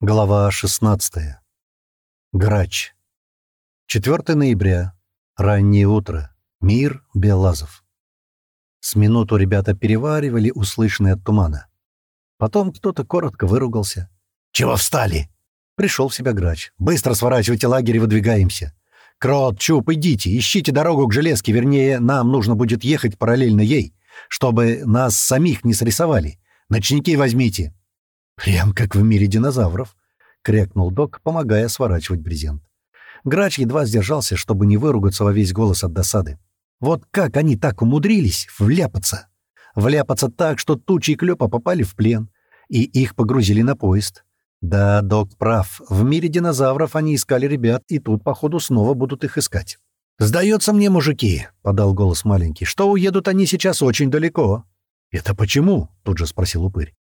Глава 16. Грач. 4 ноября. Раннее утро. Мир Белазов. С минуту ребята переваривали услышанное от тумана. Потом кто-то коротко выругался. «Чего встали?» Пришел в себя Грач. «Быстро сворачивайте лагерь и выдвигаемся. Крот, Чуп, идите, ищите дорогу к железке, вернее, нам нужно будет ехать параллельно ей, чтобы нас самих не срисовали. Ночники возьмите, «Прям как в мире динозавров», — крякнул док, помогая сворачивать брезент. Грач едва сдержался, чтобы не выругаться во весь голос от досады. Вот как они так умудрились вляпаться? Вляпаться так, что тучи и клёпа попали в плен, и их погрузили на поезд. Да, док прав. В мире динозавров они искали ребят, и тут, походу, снова будут их искать. «Сдается мне, мужики», — подал голос маленький, — «что уедут они сейчас очень далеко». «Это почему?» — тут же спросил упырь.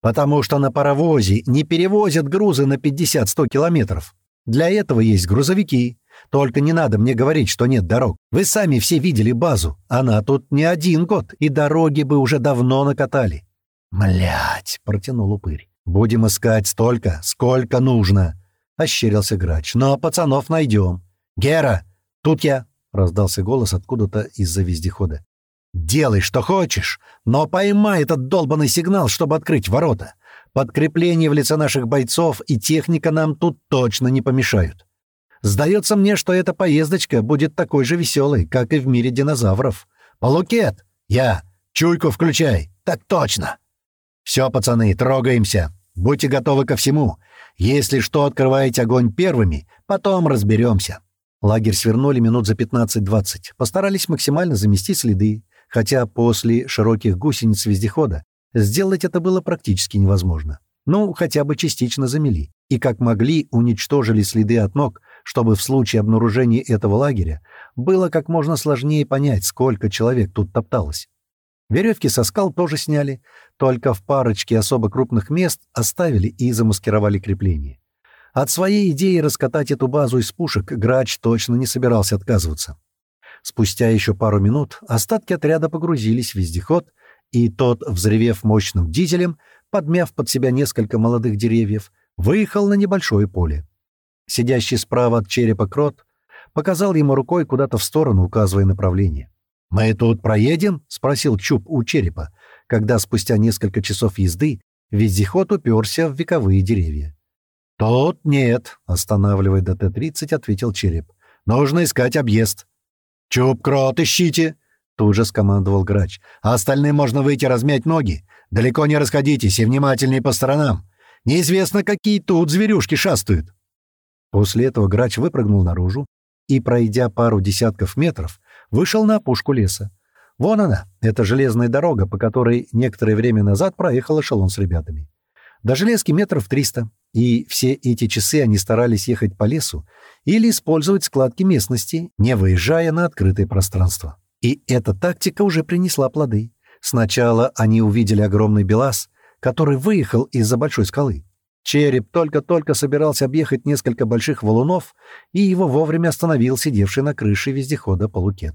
Потому что на паровозе не перевозят грузы на 50-100 километров. Для этого есть грузовики. Только не надо мне говорить, что нет дорог. Вы сами все видели базу. Она тут не один год, и дороги бы уже давно накатали. Млять, протянул упырь. Будем искать столько, сколько нужно. Ощерился грач. Но пацанов найдем. Гера, тут я, раздался голос откуда-то из-за вездехода. Делай, что хочешь, но поймай этот долбанный сигнал, чтобы открыть ворота. Подкрепление в лице наших бойцов и техника нам тут точно не помешают. Сдается мне, что эта поездочка будет такой же веселой, как и в мире динозавров. Полукет! Я! Чуйку включай! Так точно! Все, пацаны, трогаемся. Будьте готовы ко всему. Если что, открываете огонь первыми, потом разберемся. Лагерь свернули минут за 15-20. Постарались максимально замести следы, хотя после широких гусениц вездехода сделать это было практически невозможно. Ну, хотя бы частично замели. И как могли, уничтожили следы от ног, чтобы в случае обнаружения этого лагеря было как можно сложнее понять, сколько человек тут топталось. Веревки со скал тоже сняли, только в парочке особо крупных мест оставили и замаскировали крепление. От своей идеи раскатать эту базу из пушек Грач точно не собирался отказываться. Спустя еще пару минут остатки отряда погрузились в вездеход, и тот, взревев мощным дизелем, подмяв под себя несколько молодых деревьев, выехал на небольшое поле. Сидящий справа от черепа крот показал ему рукой куда-то в сторону, указывая направление. «Мы тут проедем?» — спросил Чуб у черепа, когда спустя несколько часов езды вездеход уперся в вековые деревья. «Тут нет», — останавливая до Т-30, ответил череп. «Нужно искать объезд». «Чуб, крот, ищите!» — тут же скомандовал грач. «А остальным можно выйти размять ноги. Далеко не расходитесь и внимательнее по сторонам. Неизвестно, какие тут зверюшки шастают». После этого грач выпрыгнул наружу и, пройдя пару десятков метров, вышел на опушку леса. Вон она, эта железная дорога, по которой некоторое время назад проехал эшелон с ребятами. До железки метров триста, и все эти часы они старались ехать по лесу или использовать складки местности, не выезжая на открытое пространство. И эта тактика уже принесла плоды. Сначала они увидели огромный белаз, который выехал из-за большой скалы. Череп только-только собирался объехать несколько больших валунов, и его вовремя остановил сидевший на крыше вездехода полукет.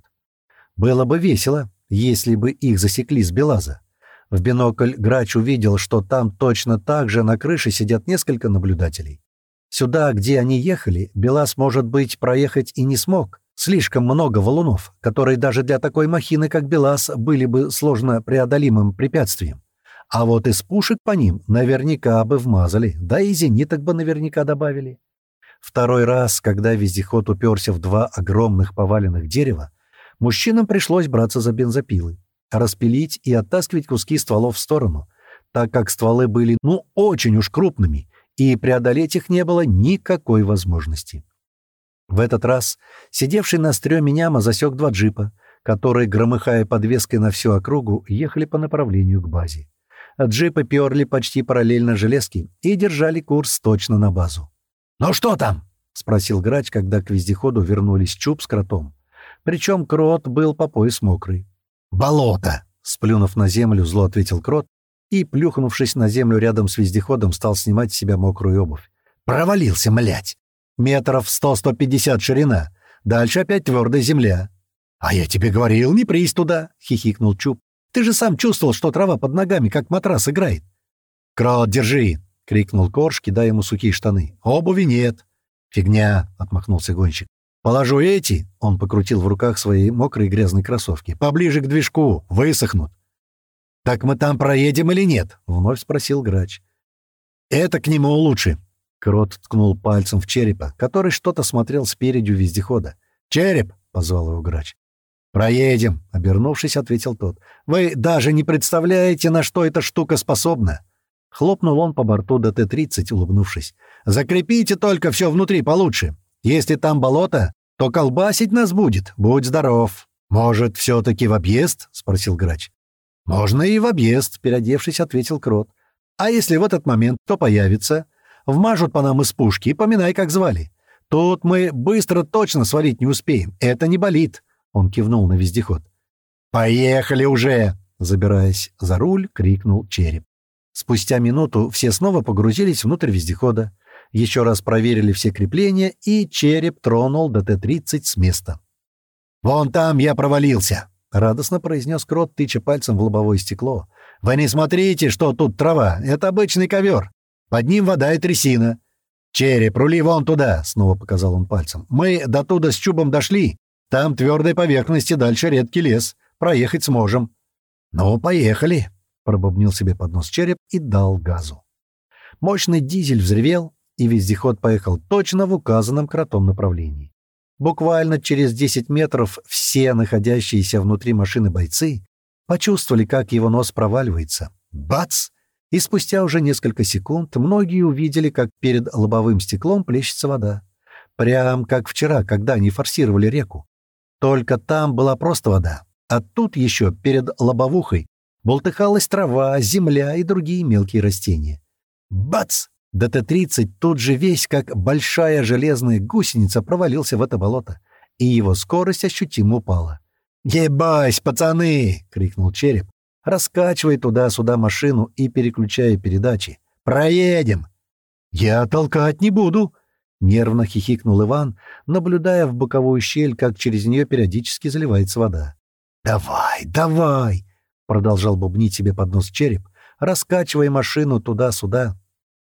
Было бы весело, если бы их засекли с Белаза. В бинокль Грач увидел, что там точно так же на крыше сидят несколько наблюдателей. Сюда, где они ехали, Белас, может быть, проехать и не смог. Слишком много валунов, которые даже для такой махины, как Белас, были бы сложно преодолимым препятствием. А вот из пушек по ним наверняка бы вмазали, да и зениток бы наверняка добавили. Второй раз, когда вездеход уперся в два огромных поваленных дерева, мужчинам пришлось браться за бензопилы распилить и оттаскивать куски стволов в сторону, так как стволы были ну очень уж крупными, и преодолеть их не было никакой возможности. В этот раз сидевший на стреме няма засек два джипа, которые, громыхая подвеской на всю округу, ехали по направлению к базе. Джипы перли почти параллельно железке и держали курс точно на базу. «Ну что там?» — спросил грач, когда к вездеходу вернулись Чуб с кротом. Причем крот был по пояс мокрый. «Болото!» — сплюнув на землю, зло ответил Крот и, плюхнувшись на землю рядом с вездеходом, стал снимать с себя мокрую обувь. «Провалился, млять! Метров сто-сто пятьдесят ширина. Дальше опять твердая земля». «А я тебе говорил, не прись туда!» — хихикнул Чуб. «Ты же сам чувствовал, что трава под ногами, как матрас, играет». «Крот, держи!» — крикнул Корж, кидая ему сухие штаны. «Обуви нет». «Фигня», — отмахнулся гонщик. «Положу эти», — он покрутил в руках свои мокрые грязные кроссовки. «Поближе к движку, высохнут». «Так мы там проедем или нет?» — вновь спросил грач. «Это к нему лучше». Крот ткнул пальцем в черепа, который что-то смотрел спереди у вездехода. «Череп!» — позвал его грач. «Проедем», — обернувшись, ответил тот. «Вы даже не представляете, на что эта штука способна». Хлопнул он по борту ДТ-30, улыбнувшись. «Закрепите только все внутри получше. Если там болото, то колбасить нас будет. Будь здоров». «Может, все-таки в объезд?» — спросил грач. «Можно и в объезд», — переодевшись, ответил Крот. «А если в этот момент кто появится? Вмажут по нам из пушки и поминай, как звали. Тут мы быстро точно свалить не успеем. Это не болит. Он кивнул на вездеход. «Поехали уже!» Забираясь за руль, крикнул череп. Спустя минуту все снова погрузились внутрь вездехода, еще раз проверили все крепления, и череп тронул ДТ-30 с места. «Вон там я провалился!» — радостно произнес Крот, тыча пальцем в лобовое стекло. «Вы не смотрите, что тут трава. Это обычный ковер. Под ним вода и трясина. Череп, рули вон туда!» — снова показал он пальцем. «Мы до туда с чубом дошли, там твердой поверхности, дальше редкий лес. Проехать сможем». «Ну, поехали», — пробубнил себе под нос череп и дал газу. Мощный дизель взревел, и вездеход поехал точно в указанном кротом направлении. Буквально через 10 метров все находящиеся внутри машины бойцы почувствовали, как его нос проваливается. Бац! И спустя уже несколько секунд многие увидели, как перед лобовым стеклом плещется вода. Прям как вчера, когда они форсировали реку. Только там была просто вода, а тут еще перед лобовухой болтыхалась трава, земля и другие мелкие растения. Бац! ДТ-30 тут же весь, как большая железная гусеница, провалился в это болото, и его скорость ощутимо упала. «Ебась, пацаны!» — крикнул череп, раскачивая туда-сюда машину и переключая передачи. «Проедем!» «Я толкать не буду!» Нервно хихикнул Иван, наблюдая в боковую щель, как через нее периодически заливается вода. «Давай, давай!» — продолжал бубнить себе под нос череп, раскачивая машину туда-сюда.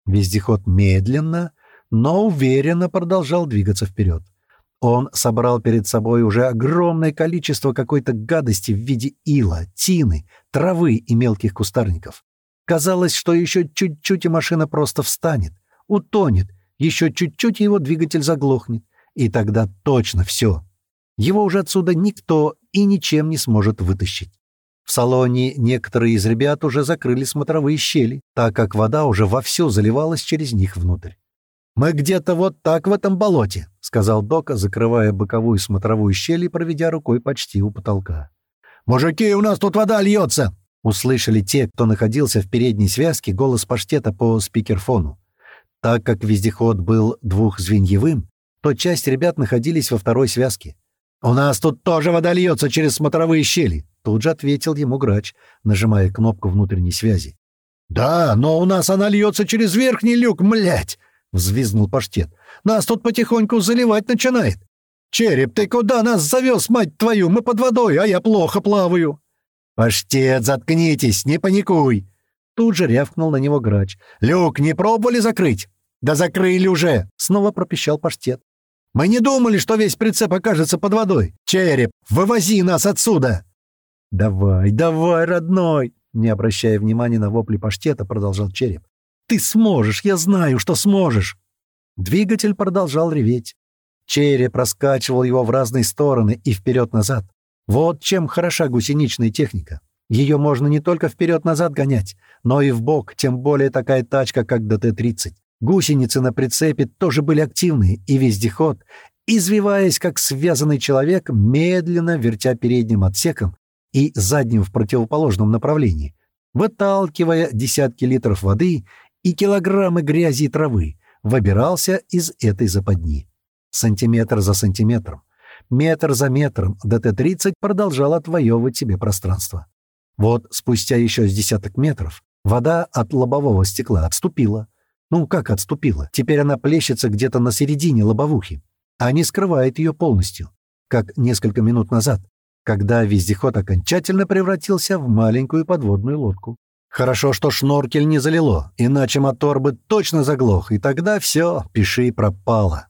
Вездеход медленно, но уверенно продолжал двигаться вперед. Он собрал перед собой уже огромное количество какой-то гадости в виде ила, тины, травы и мелких кустарников. Казалось, что еще чуть-чуть и машина просто встанет, утонет, еще чуть-чуть его двигатель заглохнет, и тогда точно все. Его уже отсюда никто и ничем не сможет вытащить. В салоне некоторые из ребят уже закрыли смотровые щели, так как вода уже вовсю заливалась через них внутрь. «Мы где-то вот так в этом болоте», — сказал Дока, закрывая боковую смотровую щель и проведя рукой почти у потолка. «Мужики, у нас тут вода льется!» — услышали те, кто находился в передней связке, голос паштета по спикерфону. Так как вездеход был двухзвеньевым, то часть ребят находились во второй связке. «У нас тут тоже вода льется через смотровые щели», — тут же ответил ему грач, нажимая кнопку внутренней связи. «Да, но у нас она льется через верхний люк, млять!» — взвизгнул паштет. «Нас тут потихоньку заливать начинает. Череп, ты куда нас завез, мать твою? Мы под водой, а я плохо плаваю». «Паштет, заткнитесь, не паникуй!» Тут же рявкнул на него грач. «Люк не пробовали закрыть?» «Да закрыли уже!» — снова пропищал паштет. «Мы не думали, что весь прицеп окажется под водой! Череп, вывози нас отсюда!» «Давай, давай, родной!» Не обращая внимания на вопли паштета, продолжал череп. «Ты сможешь, я знаю, что сможешь!» Двигатель продолжал реветь. Череп раскачивал его в разные стороны и вперед-назад. Вот чем хороша гусеничная техника. Ее можно не только вперед-назад гонять, но и в бок, тем более такая тачка, как ДТ-30. Гусеницы на прицепе тоже были активные, и вездеход, извиваясь как связанный человек, медленно вертя передним отсеком и задним в противоположном направлении, выталкивая десятки литров воды и килограммы грязи и травы, выбирался из этой западни. Сантиметр за сантиметром, метр за метром ДТ-30 продолжал отвоевывать себе пространство. Вот спустя еще с десяток метров вода от лобового стекла отступила. Ну, как отступила? Теперь она плещется где-то на середине лобовухи, а не скрывает ее полностью, как несколько минут назад, когда вездеход окончательно превратился в маленькую подводную лодку. Хорошо, что шноркель не залило, иначе мотор бы точно заглох, и тогда все, пиши, пропало.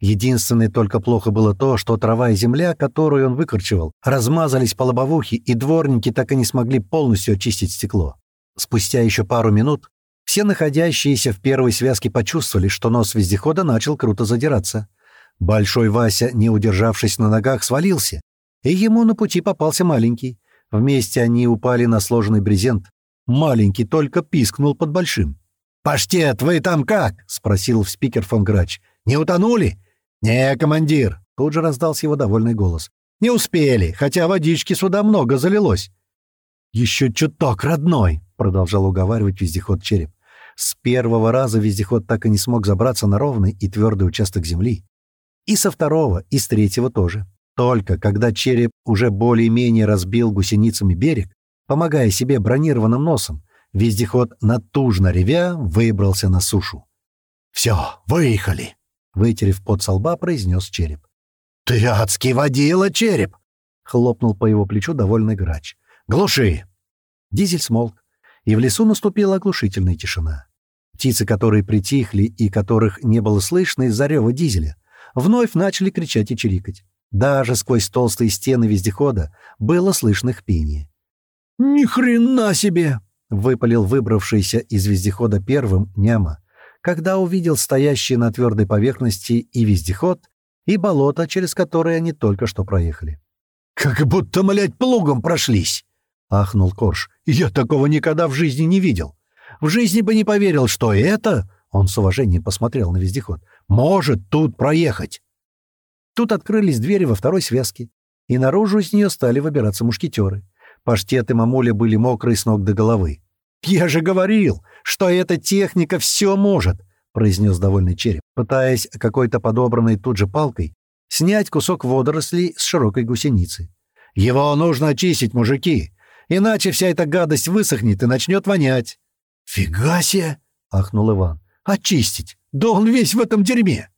Единственное только плохо было то, что трава и земля, которую он выкорчевал, размазались по лобовухе, и дворники так и не смогли полностью очистить стекло. Спустя еще пару минут все находящиеся в первой связке почувствовали, что нос вездехода начал круто задираться. Большой Вася, не удержавшись на ногах, свалился, и ему на пути попался маленький. Вместе они упали на сложенный брезент. Маленький только пискнул под большим. «Паштет, вы там как?» — спросил в спикер фон Грач. «Не утонули?» «Не, командир!» — тут же раздался его довольный голос. «Не успели, хотя водички сюда много залилось». «Еще чуток, родной!» — продолжал уговаривать вездеход «Череп». С первого раза вездеход так и не смог забраться на ровный и твердый участок земли. И со второго, и с третьего тоже. Только когда череп уже более-менее разбил гусеницами берег, помогая себе бронированным носом, вездеход, натужно ревя, выбрался на сушу. «Все, выехали!» Вытерев пот со лба, произнес череп. «Ты адский водила, череп!» — хлопнул по его плечу довольный грач. «Глуши!» Дизель смолк, и в лесу наступила оглушительная тишина. Птицы, которые притихли и которых не было слышно из-за рева дизеля, вновь начали кричать и чирикать. Даже сквозь толстые стены вездехода было слышно их пение. «Ни хрена себе!» — выпалил выбравшийся из вездехода первым няма когда увидел стоящие на твердой поверхности и вездеход, и болото, через которое они только что проехали. «Как будто, млять, плугом прошлись!» — ахнул Корж. «Я такого никогда в жизни не видел. В жизни бы не поверил, что это...» — он с уважением посмотрел на вездеход. «Может тут проехать!» Тут открылись двери во второй связке, и наружу из нее стали выбираться мушкетеры. Паштет и мамуля были мокрые с ног до головы. «Я же говорил, что эта техника все может», — произнес довольный череп, пытаясь какой-то подобранной тут же палкой снять кусок водорослей с широкой гусеницы. «Его нужно очистить, мужики, иначе вся эта гадость высохнет и начнет вонять». «Фига себе!» — ахнул Иван. «Очистить! Да он весь в этом дерьме!»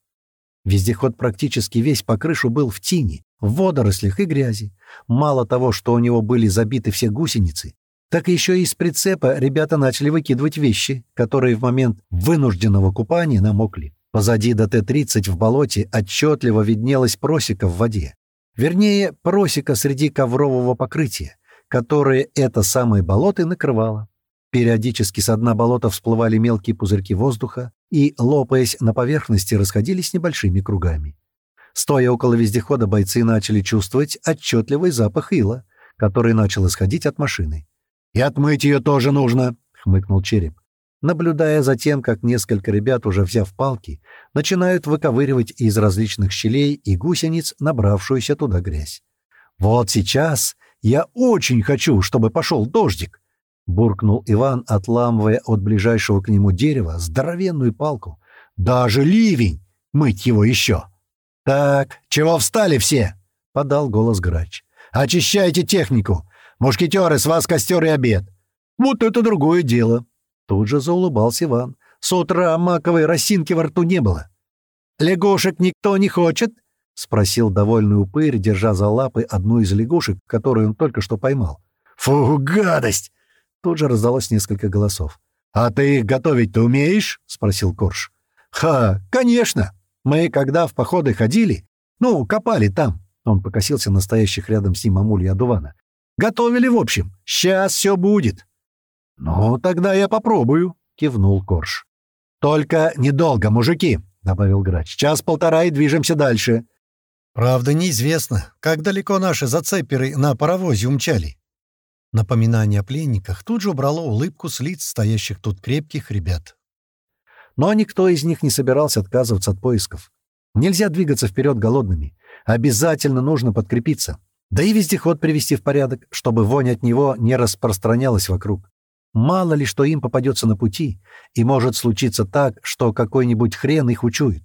Вездеход практически весь по крышу был в тени, в водорослях и грязи. Мало того, что у него были забиты все гусеницы, так еще и из прицепа ребята начали выкидывать вещи, которые в момент вынужденного купания намокли. Позади до Т-30 в болоте отчетливо виднелась просека в воде. Вернее, просека среди коврового покрытия, которое это самое болото накрывало. Периодически с дна болота всплывали мелкие пузырьки воздуха и, лопаясь на поверхности, расходились небольшими кругами. Стоя около вездехода, бойцы начали чувствовать отчетливый запах ила, который начал исходить от машины. «И отмыть ее тоже нужно», — хмыкнул череп, наблюдая за тем, как несколько ребят, уже взяв палки, начинают выковыривать из различных щелей и гусениц набравшуюся туда грязь. «Вот сейчас я очень хочу, чтобы пошел дождик», — буркнул Иван, отламывая от ближайшего к нему дерева здоровенную палку. «Даже ливень! Мыть его еще!» «Так, чего встали все?» — подал голос грач. «Очищайте технику! Мушкетеры, с вас костер и обед. Вот это другое дело. Тут же заулыбался Иван. С утра маковой росинки во рту не было. «Лягушек никто не хочет?» — спросил довольный упырь, держа за лапы одну из лягушек, которую он только что поймал. «Фу, гадость!» Тут же раздалось несколько голосов. «А ты их готовить-то умеешь?» — спросил Корж. «Ха, конечно! Мы, когда в походы ходили, ну, копали там, он покосился настоящих рядом с ним мамуль и одувана. Готовили, в общем. Сейчас все будет». «Ну, тогда я попробую», — кивнул Корж. «Только недолго, мужики», — добавил Грач. «Час-полтора и движемся дальше». «Правда, неизвестно, как далеко наши зацеперы на паровозе умчали». Напоминание о пленниках тут же убрало улыбку с лиц стоящих тут крепких ребят. Но никто из них не собирался отказываться от поисков. Нельзя двигаться вперед голодными. Обязательно нужно подкрепиться. Да и вездеход привести в порядок, чтобы вонь от него не распространялась вокруг. Мало ли, что им попадется на пути, и может случиться так, что какой-нибудь хрен их учует.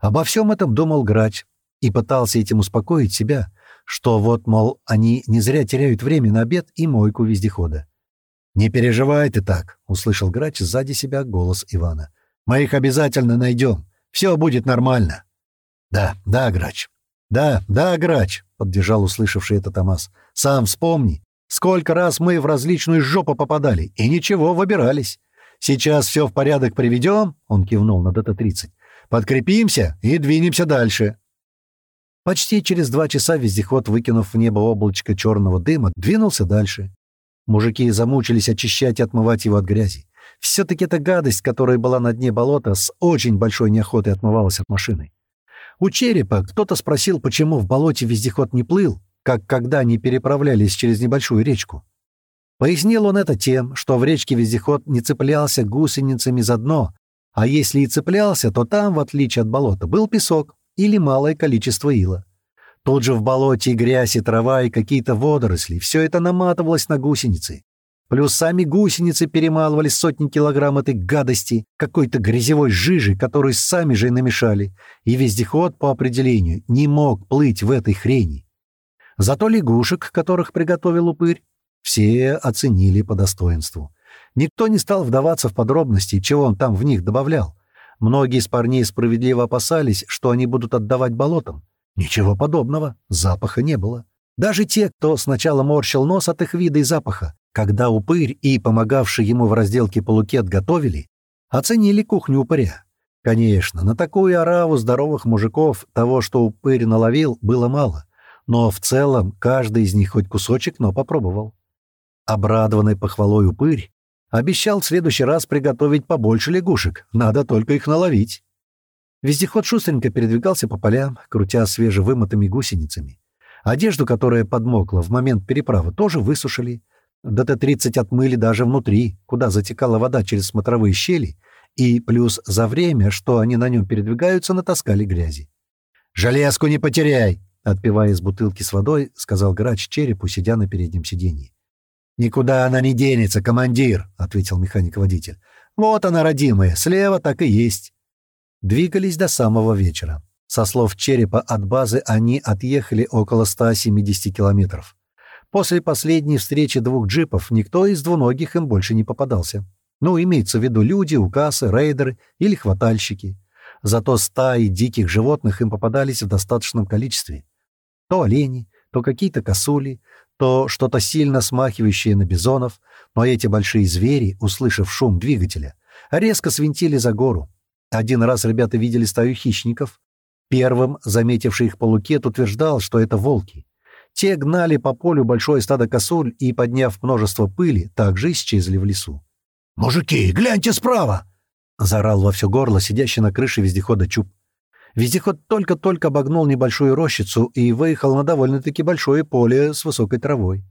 Обо всем этом думал Грач и пытался этим успокоить себя, что вот, мол, они не зря теряют время на обед и мойку вездехода. «Не переживай ты так», — услышал Грач сзади себя голос Ивана. «Мы их обязательно найдем. Все будет нормально». «Да, да, Грач. Да, да, Грач», — поддержал услышавший это Томас. «Сам вспомни. Сколько раз мы в различную жопу попадали, и ничего, выбирались. Сейчас все в порядок приведем, — он кивнул на ДТ-30, — подкрепимся и двинемся дальше. Почти через два часа вездеход, выкинув в небо облачко черного дыма, двинулся дальше. Мужики замучились очищать и отмывать его от грязи. Все-таки эта гадость, которая была на дне болота, с очень большой неохотой отмывалась от машины. У черепа кто-то спросил, почему в болоте вездеход не плыл, как когда они переправлялись через небольшую речку. Пояснил он это тем, что в речке вездеход не цеплялся гусеницами за дно, а если и цеплялся, то там, в отличие от болота, был песок или малое количество ила. Тут же в болоте и грязь, и трава, и какие-то водоросли. Все это наматывалось на гусеницы. Плюс сами гусеницы перемалывали сотни килограмм этой гадости, какой-то грязевой жижи, которую сами же и намешали. И вездеход, по определению, не мог плыть в этой хрени. Зато лягушек, которых приготовил упырь, все оценили по достоинству. Никто не стал вдаваться в подробности, чего он там в них добавлял. Многие из парней справедливо опасались, что они будут отдавать болотам. Ничего подобного, запаха не было. Даже те, кто сначала морщил нос от их вида и запаха, когда упырь и помогавший ему в разделке полукет готовили, оценили кухню упыря. Конечно, на такую ораву здоровых мужиков того, что упырь наловил, было мало. Но в целом каждый из них хоть кусочек, но попробовал. Обрадованный похвалой упырь обещал в следующий раз приготовить побольше лягушек, надо только их наловить. Вездеход шустренько передвигался по полям, крутя свежевымытыми гусеницами. Одежду, которая подмокла в момент переправы, тоже высушили. ДТ-30 отмыли даже внутри, куда затекала вода через смотровые щели, и плюс за время, что они на нем передвигаются, натаскали грязи. «Железку не потеряй!» — отпивая из бутылки с водой, сказал грач черепу, сидя на переднем сиденье. «Никуда она не денется, командир!» — ответил механик-водитель. «Вот она, родимая, слева так и есть». Двигались до самого вечера. Со слов черепа от базы они отъехали около 170 километров. После последней встречи двух джипов никто из двуногих им больше не попадался. Ну, имеется в виду люди, укасы, рейдеры или хватальщики. Зато стаи диких животных им попадались в достаточном количестве. То олени, то какие-то косули, то что-то сильно смахивающее на бизонов, но эти большие звери, услышав шум двигателя, резко свинтили за гору, один раз ребята видели стаю хищников. Первым, заметивший их полукет, утверждал, что это волки. Те гнали по полю большое стадо косуль и, подняв множество пыли, также исчезли в лесу. «Мужики, гляньте справа!» — заорал во все горло сидящий на крыше вездехода Чуб. Вездеход только-только обогнул небольшую рощицу и выехал на довольно-таки большое поле с высокой травой.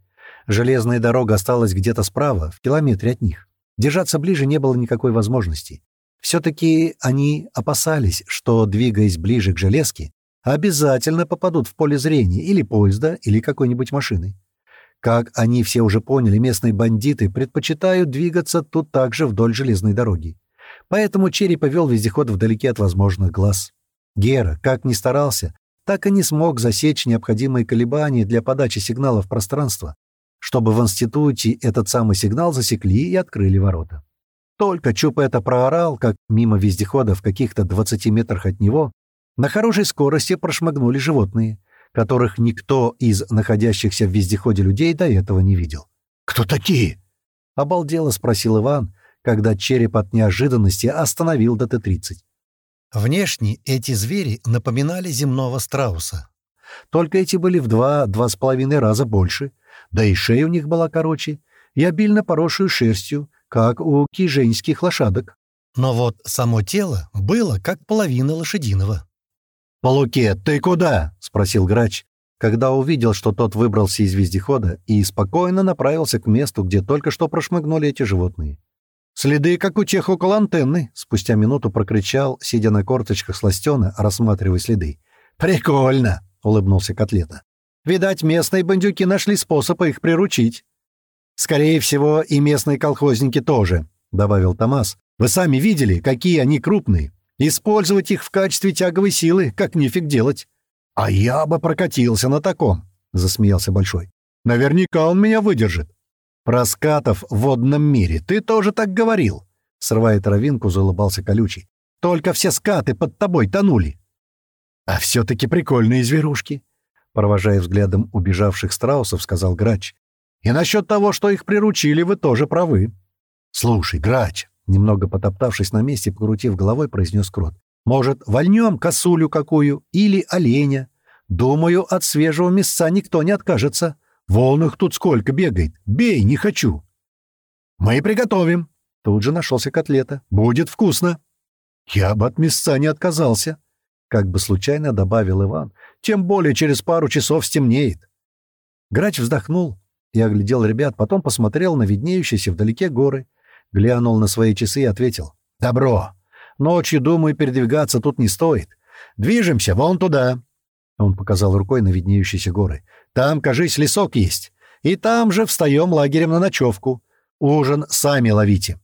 Железная дорога осталась где-то справа, в километре от них. Держаться ближе не было никакой возможности. Все-таки они опасались, что, двигаясь ближе к железке, обязательно попадут в поле зрения или поезда, или какой-нибудь машины. Как они все уже поняли, местные бандиты предпочитают двигаться тут также вдоль железной дороги. Поэтому Черри повел вездеход вдалеке от возможных глаз. Гера, как ни старался, так и не смог засечь необходимые колебания для подачи сигнала в пространство, чтобы в институте этот самый сигнал засекли и открыли ворота. Только Чуп это проорал, как мимо вездехода в каких-то 20 метрах от него, на хорошей скорости прошмыгнули животные, которых никто из находящихся в вездеходе людей до этого не видел. «Кто такие?» — обалдело спросил Иван, когда череп от неожиданности остановил ДТ-30. Внешне эти звери напоминали земного страуса. Только эти были в два-два с половиной раза больше, да и шея у них была короче, и обильно поросшую шерстью, как у киженских лошадок. Но вот само тело было как половина лошадиного. «Полукет, ты куда?» — спросил грач, когда увидел, что тот выбрался из вездехода и спокойно направился к месту, где только что прошмыгнули эти животные. «Следы, как у тех около антенны», — спустя минуту прокричал, сидя на корточках сластена, рассматривая следы. «Прикольно!» — улыбнулся Котлета. «Видать, местные бандюки нашли способ их приручить». «Скорее всего, и местные колхозники тоже», — добавил Томас. «Вы сами видели, какие они крупные. Использовать их в качестве тяговой силы, как нифиг делать». «А я бы прокатился на таком», — засмеялся Большой. «Наверняка он меня выдержит». «Про скатов в водном мире ты тоже так говорил», — срывая травинку, заулыбался колючий. «Только все скаты под тобой тонули». «А все-таки прикольные зверушки», — провожая взглядом убежавших страусов, сказал грач. И насчет того, что их приручили, вы тоже правы. Слушай, грач, немного потоптавшись на месте, покрутив головой, произнес Крот. Может, вольнем косулю какую или оленя? Думаю, от свежего мяса никто не откажется. Вон их тут сколько бегает. Бей, не хочу. Мы приготовим. Тут же нашелся котлета. Будет вкусно. Я бы от мяса не отказался. Как бы случайно добавил Иван. Тем более через пару часов стемнеет. Грач вздохнул и оглядел ребят, потом посмотрел на виднеющиеся вдалеке горы, глянул на свои часы и ответил. «Добро. Ночью, думаю, передвигаться тут не стоит. Движемся вон туда». Он показал рукой на виднеющиеся горы. «Там, кажись, лесок есть. И там же встаем лагерем на ночевку. Ужин сами ловите».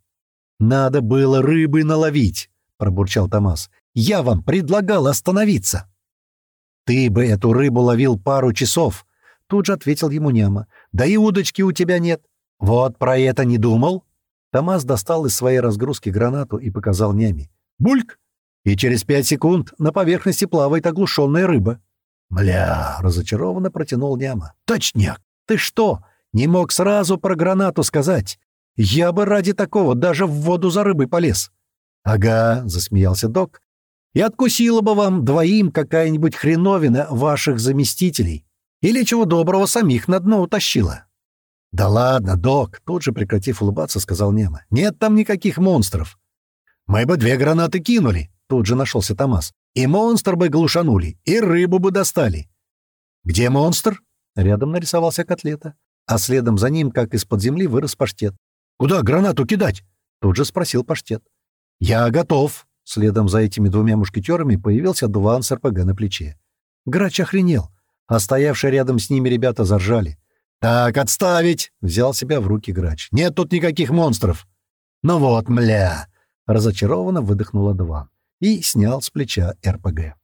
«Надо было рыбы наловить», — пробурчал Томас. «Я вам предлагал остановиться». «Ты бы эту рыбу ловил пару часов», — тут же ответил ему Няма. «Да и удочки у тебя нет». «Вот про это не думал?» Томас достал из своей разгрузки гранату и показал Няме. «Бульк!» И через пять секунд на поверхности плавает оглушенная рыба. «Бля!» — разочарованно протянул Няма. «Точняк! Ты что, не мог сразу про гранату сказать? Я бы ради такого даже в воду за рыбой полез». «Ага», — засмеялся док. «И откусила бы вам двоим какая-нибудь хреновина ваших заместителей. Или чего доброго самих на дно утащила». «Да ладно, док», — тут же прекратив улыбаться, сказал Нема. «Нет там никаких монстров». «Мы бы две гранаты кинули», — тут же нашелся Томас. «И монстр бы глушанули, и рыбу бы достали». «Где монстр?» — рядом нарисовался котлета. А следом за ним, как из-под земли, вырос паштет. «Куда гранату кидать?» — тут же спросил паштет. «Я готов!» Следом за этими двумя мушкетерами появился дуван с РПГ на плече. Грач охренел, а стоявшие рядом с ними ребята заржали. «Так, отставить!» — взял себя в руки грач. «Нет тут никаких монстров!» «Ну вот, мля!» — разочарованно выдохнула Дван и снял с плеча РПГ.